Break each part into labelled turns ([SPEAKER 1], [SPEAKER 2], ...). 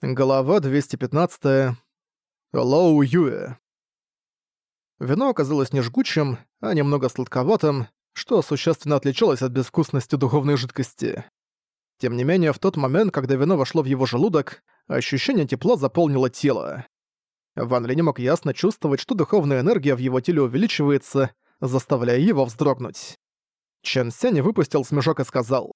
[SPEAKER 1] Глава 215. Лоу Юэ. Вино оказалось не жгучим, а немного сладковатым, что существенно отличалось от безвкусности духовной жидкости. Тем не менее, в тот момент, когда вино вошло в его желудок, ощущение тепла заполнило тело. Ван Ли не мог ясно чувствовать, что духовная энергия в его теле увеличивается, заставляя его вздрогнуть. Чен Сянь выпустил смешок и сказал,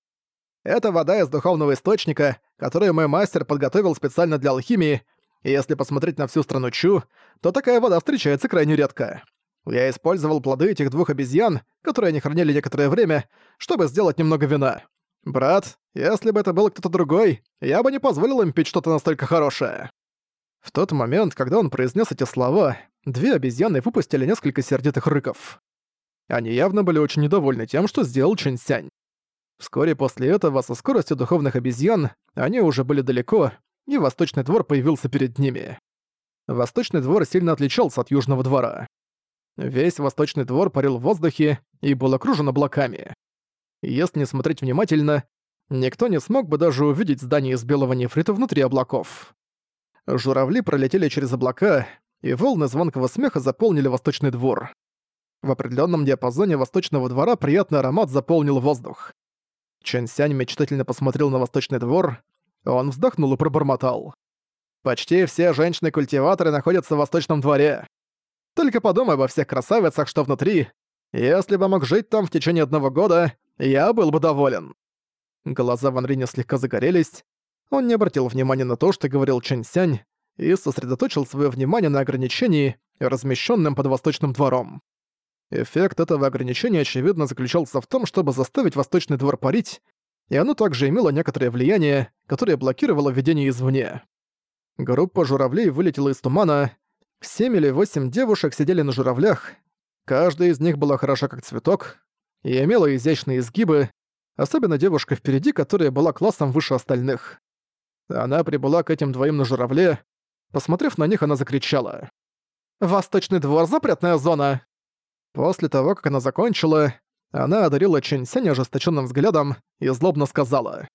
[SPEAKER 1] это вода из духовного источника, которую мой мастер подготовил специально для алхимии, и если посмотреть на всю страну Чу, то такая вода встречается крайне редко. Я использовал плоды этих двух обезьян, которые они хранили некоторое время, чтобы сделать немного вина. Брат, если бы это был кто-то другой, я бы не позволил им пить что-то настолько хорошее. В тот момент, когда он произнес эти слова, две обезьяны выпустили несколько сердитых рыков. Они явно были очень недовольны тем, что сделал Чэнь Сянь. Вскоре после этого, со скоростью духовных обезьян, они уже были далеко, и Восточный двор появился перед ними. Восточный двор сильно отличался от Южного двора. Весь Восточный двор парил в воздухе и был окружен облаками. Если не смотреть внимательно, никто не смог бы даже увидеть здание из белого нефрита внутри облаков. Журавли пролетели через облака, и волны звонкого смеха заполнили Восточный двор. В определенном диапазоне Восточного двора приятный аромат заполнил воздух. Чэн Сянь мечтательно посмотрел на восточный двор. Он вздохнул и пробормотал. «Почти все женщины-культиваторы находятся в восточном дворе. Только подумай обо всех красавицах, что внутри. Если бы мог жить там в течение одного года, я был бы доволен». Глаза Ван Линя слегка загорелись. Он не обратил внимания на то, что говорил Чэнь Сянь, и сосредоточил свое внимание на ограничении, размещенном под восточным двором. Эффект этого ограничения, очевидно, заключался в том, чтобы заставить Восточный двор парить, и оно также имело некоторое влияние, которое блокировало введение извне. Группа журавлей вылетела из тумана, семь или восемь девушек сидели на журавлях, каждая из них была хороша как цветок и имела изящные изгибы, особенно девушка впереди, которая была классом выше остальных. Она прибыла к этим двоим на журавле, посмотрев на них, она закричала. «Восточный двор — запретная зона! После того, как она закончила, она одарила Чэньсянь ожесточенным взглядом и злобно сказала.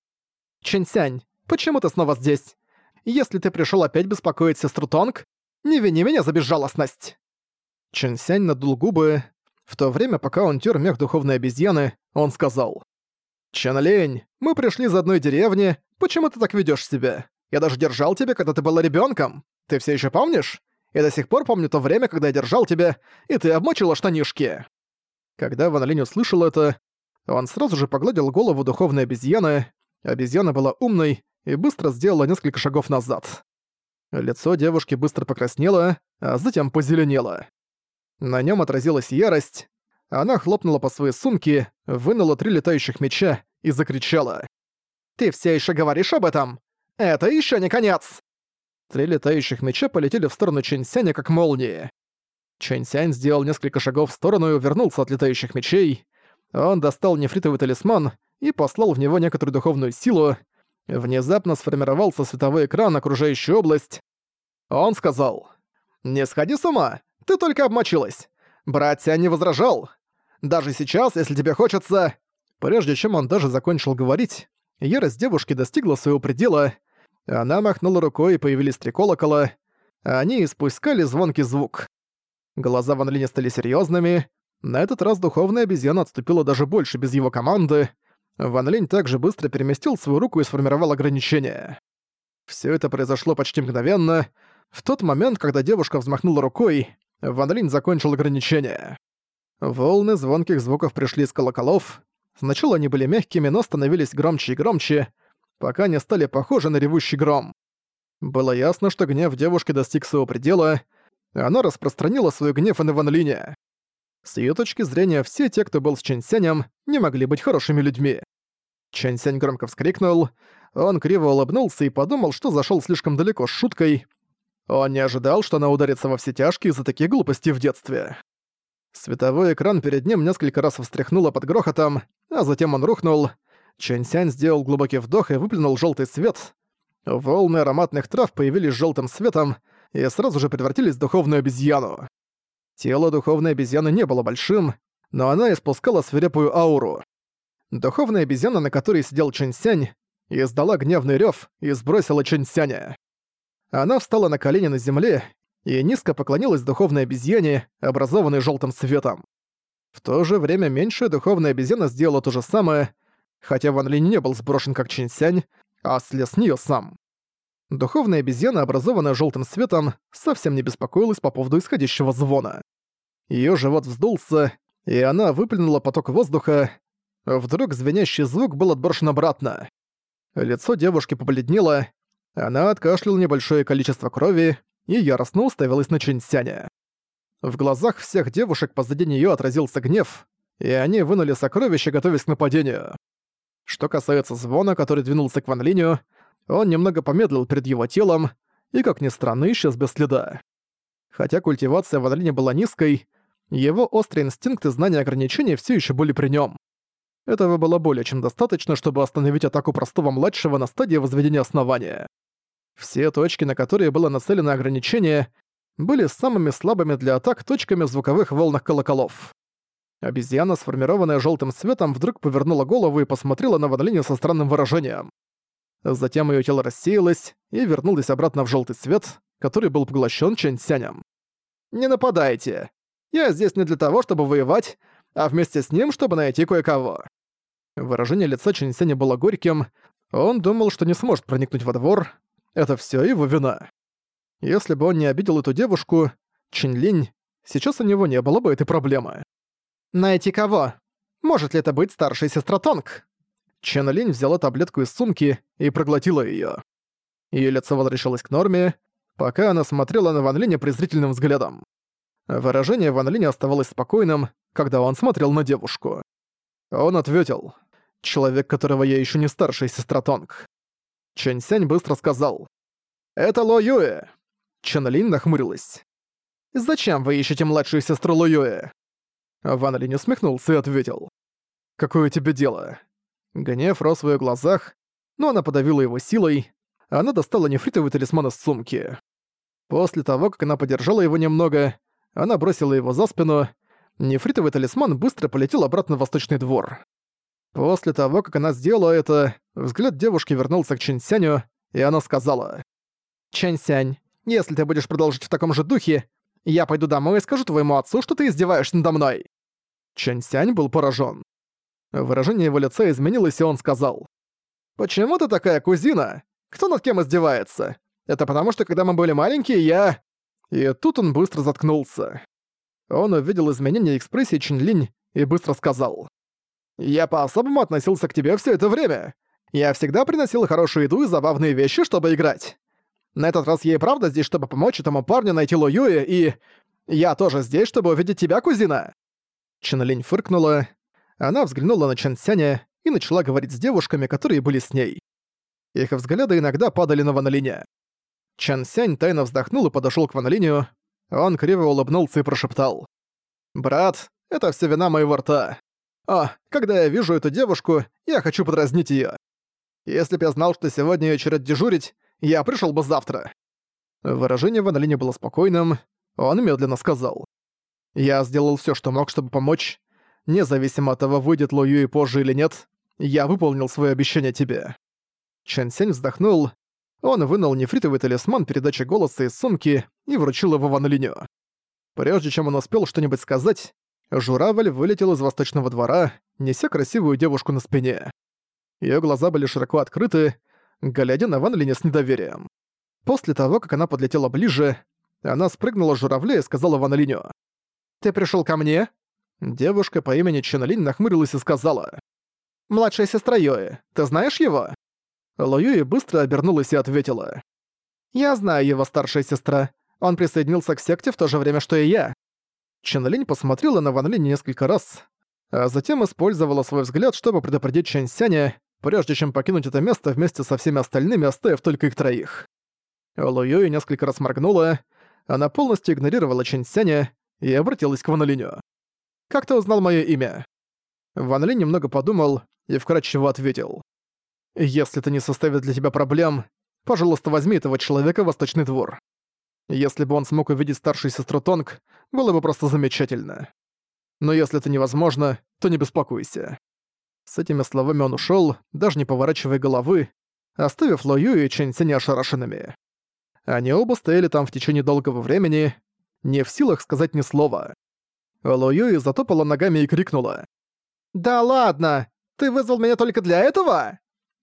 [SPEAKER 1] «Чэньсянь, почему ты снова здесь? Если ты пришел опять беспокоить сестру Тонг, не вини меня за безжалостность!» Чэньсянь надул губы. В то время, пока он тер мех духовной обезьяны, он сказал. «Чэн Лень, мы пришли из одной деревни, почему ты так ведешь себя? Я даже держал тебя, когда ты была ребенком. Ты все еще помнишь? Я до сих пор помню то время, когда я держал тебя, и ты обмочила штанишки». Когда Ван Линь услышал это, он сразу же погладил голову духовной обезьяны. Обезьяна была умной и быстро сделала несколько шагов назад. Лицо девушки быстро покраснело, а затем позеленело. На нем отразилась ярость. Она хлопнула по своей сумке, вынула три летающих меча и закричала. «Ты все еще говоришь об этом? Это еще не конец!» Три летающих меча полетели в сторону Чэньсяня как молнии. Чэньсянь сделал несколько шагов в сторону и увернулся от летающих мечей. Он достал нефритовый талисман и послал в него некоторую духовную силу. Внезапно сформировался световой экран, окружающий область. Он сказал, «Не сходи с ума, ты только обмочилась. Братья не возражал. Даже сейчас, если тебе хочется...» Прежде чем он даже закончил говорить, ярость девушки достигла своего предела — она махнула рукой, и появились три колокола. Они испускали звонкий звук. Глаза Ван Линя стали серьёзными. На этот раз духовная обезьяна отступила даже больше без его команды. Ван Линь также быстро переместил свою руку и сформировал ограничение. Всё это произошло почти мгновенно. В тот момент, когда девушка взмахнула рукой, Ван Линь закончил ограничение. Волны звонких звуков пришли из колоколов. Сначала они были мягкими, но становились громче и громче, пока не стали похожи на ревущий гром. Было ясно, что гнев девушки достиг своего предела, и она распространила свой гнев и на Ван Линя. С её точки зрения, все те, кто был с Чэньсянем, не могли быть хорошими людьми. Чэньсянь громко вскрикнул, он криво улыбнулся и подумал, что зашёл слишком далеко с шуткой. Он не ожидал, что она ударится во все тяжкие из-за таких глупостей в детстве. Световой экран перед ним несколько раз встряхнуло под грохотом, а затем он рухнул, Чэньсянь сделал глубокий вдох и выплюнул желтый свет. Волны ароматных трав появились желтым светом и сразу же превратились в духовную обезьяну. Тело духовной обезьяны не было большим, но она испускала свирепую ауру. Духовная обезьяна, на которой сидел Чэньсянь, издала гневный рев и сбросила Чэньсяня. она встала на колени на земле и низко поклонилась духовной обезьяне, образованной желтым цветом. В то же время меньшая духовная обезьяна сделала то же самое, хотя Ван Линь не был сброшен как Чинсянь, а слез с неё сам. Духовная обезьяна, образованная желтым светом, совсем не беспокоилась по поводу исходящего звона. Её живот вздулся, и она выплюнула поток воздуха. Вдруг звенящий звук был отброшен обратно. Лицо девушки побледнело, она откашляла небольшое количество крови и яростно уставилась на Чинсяня. В глазах всех девушек позади неё отразился гнев, и они вынули сокровища, готовясь к нападению. Что касается звона, который двинулся к Ван Линю, он немного помедлил перед его телом и, как ни странно, исчез без следа. Хотя культивация Ван Линя была низкой, его острые инстинкты знания ограничений все еще были при нем. Этого было более чем достаточно, чтобы остановить атаку простого младшего на стадии возведения основания. Все точки, на которые было нацелено ограничение, были самыми слабыми для атак точками в звуковых волнах колоколов. Обезьяна, сформированная желтым светом, вдруг повернула голову и посмотрела на Ван со странным выражением. Затем ее тело рассеялось и вернулось обратно в желтый свет, который был поглощен Чэнь Сянем. «Не нападайте! Я здесь не для того, чтобы воевать, а вместе с ним, чтобы найти кое-кого». Выражение лица Чэнь Сяня было горьким, он думал, что не сможет проникнуть во двор, это все его вина. Если бы он не обидел эту девушку, Чин Линь, сейчас у него не было бы этой проблемы. «Найти кого? Может ли это быть старшая сестра Тонг?» Чен Линь взяла таблетку из сумки и проглотила её. Её лицо возвращалось к норме, пока она смотрела на Ван Линя презрительным взглядом. Выражение Ван Линя оставалось спокойным, когда он смотрел на девушку. Он ответил. «Человек, которого я ещё не старшая сестра Тонг». Чэнь Сянь быстро сказал. «Это Ло Юэ». Чен Линь нахмурилась. «Зачем вы ищете младшую сестру Ло Юэ?» Ван Линь усмехнулся и ответил. «Какое тебе дело?» Гнев рос в её глазах, но она подавила его силой. Она достала нефритовый талисман из сумки. После того, как она подержала его немного, она бросила его за спину. Нефритовый талисман быстро полетел обратно в восточный двор. После того, как она сделала это, взгляд девушки вернулся к Чэньсяню, и она сказала. «Чэньсянь, если ты будешь продолжить в таком же духе, я пойду домой и скажу твоему отцу, что ты издеваешься надо мной». Чэньсянь был поражен. Выражение его лица изменилось, и он сказал. «Почему ты такая кузина? Кто над кем издевается? Это потому, что когда мы были маленькие, я...» И тут он быстро заткнулся. Он увидел изменение экспрессии Чинлинь и быстро сказал. «Я по-особому относился к тебе все это время. Я всегда приносил хорошую еду и забавные вещи, чтобы играть. На этот раз я и правда здесь, чтобы помочь этому парню найти Ло Юэ, и... Я тоже здесь, чтобы увидеть тебя, кузина!» Чинлинь фыркнула. Она взглянула на Чан Сяня и начала говорить с девушками, которые были с ней. Их взгляды иногда падали на Ван Линя. Чан Сянь тайно вздохнул и подошёл к Ван Линю. Он криво улыбнулся и прошептал. «Брат, это все вина моего рта. О, когда я вижу эту девушку, я хочу подразнить её. Если б я знал, что сегодня её черед дежурить, я пришёл бы завтра». Выражение Ван Линя было спокойным. Он медленно сказал. «Я сделал всё, что мог, чтобы помочь. Независимо от того, выйдет Ло Юи позже или нет, я выполнил свое обещание тебе». Чэн Сень вздохнул. Он вынул нефритовый талисман передачи голоса из сумки и вручил его Ван Линю. Прежде чем он успел что-нибудь сказать, журавль вылетел из восточного двора, неся красивую девушку на спине. Её глаза были широко открыты, глядя на Ван Линя с недоверием. После того, как она подлетела ближе, она спрыгнула с журавля и сказала Ван Линю. «Ты пришёл ко мне?» Девушка по имени Ченлинь нахмурилась и сказала. «Младшая сестра Йои, ты знаешь его?» Ло быстро обернулась и ответила. «Я знаю его старшая сестра. Он присоединился к секте в то же время, что и я». Ченлинь посмотрела на Ван Линь несколько раз, а затем использовала свой взгляд, чтобы предупредить Чэнь Сяня, прежде чем покинуть это место вместе со всеми остальными, оставив только их троих. Ло несколько раз моргнула, она полностью игнорировала Чэнь Сяня и обратилась к Ван. Как ты узнал моё имя?» Ван немного подумал и вкратчиво ответил. «Если это не составит для тебя проблем, пожалуйста, возьми этого человека в Восточный двор. Если бы он смог увидеть старшую сестру Тонг, было бы просто замечательно. Но если это невозможно, то не беспокойся». С этими словами он ушёл, даже не поворачивая головы, оставив Ло Ю и Чэнь Цинь ошарашенными. Они оба стояли там в течение долгого времени, не в силах сказать ни слова. Ло Юи затопала ногами и крикнула. «Да ладно! Ты вызвал меня только для этого?»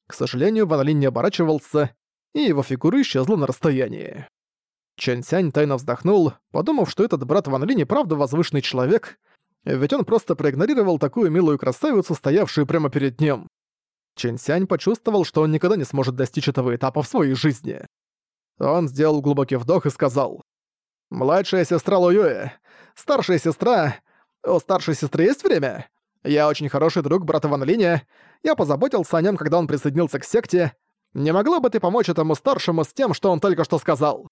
[SPEAKER 1] К сожалению, Ван Линь не оборачивался, и его фигура исчезла на расстоянии. Чэнь Сянь тайно вздохнул, подумав, что этот брат Ван Линь правда возвышенный человек, ведь он просто проигнорировал такую милую красавицу, стоявшую прямо перед ним. Чэнь Сянь почувствовал, что он никогда не сможет достичь этого этапа в своей жизни. Он сделал глубокий вдох и сказал. «Младшая сестра Луюэ, старшая сестра... У старшей сестры есть время? Я очень хороший друг брата Ван Линя. Я позаботился о нем, когда он присоединился к секте. Не могла бы ты помочь этому старшему с тем, что он только что сказал?»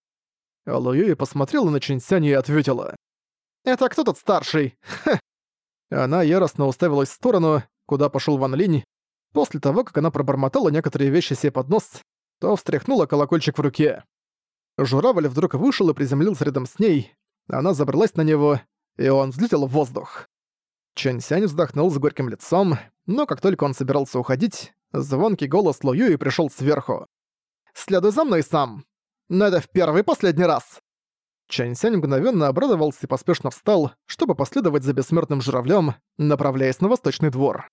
[SPEAKER 1] Луюэ посмотрела на Чинсянь и ответила. «Это кто тут старший? Ха!» Она яростно уставилась в сторону, куда пошел Ван Линь. После того, как она пробормотала некоторые вещи себе под нос, то встряхнула колокольчик в руке. Журавль вдруг вышел и приземлился рядом с ней. Она забралась на него, и он взлетел в воздух. Чэнь Сянь вздохнул с горьким лицом, но как только он собирался уходить, звонкий голос Ло Юи пришел сверху. «Следуй за мной сам! Но это в первый последний раз!» Чэнь Сянь мгновенно обрадовался и поспешно встал, чтобы последовать за бессмертным журавлем, направляясь на восточный двор.